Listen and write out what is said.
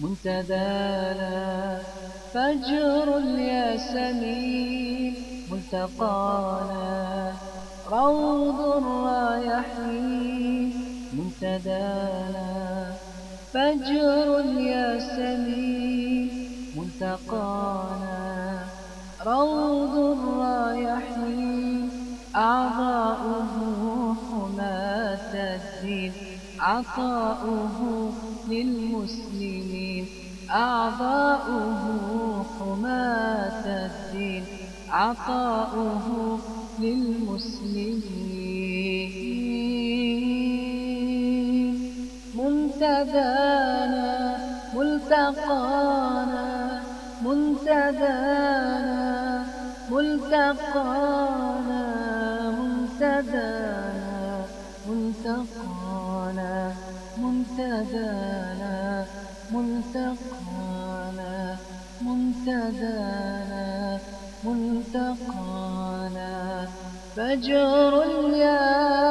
منتدانا فجر الياسمين ملتقانا روض الرايحين منتدانا فجر الياسمين ملتقانا روض الرايحين أعضاؤه حماة الدين عطاؤه للمسلمين. أعضاؤه حماة الدين عطاؤه للمسلمين. منتدانا ملتقانا منتدانا ملتقانا منتدانا ملتقانا منتدانا. ملتقانا منتدانا ملتقانا. فجر اليوم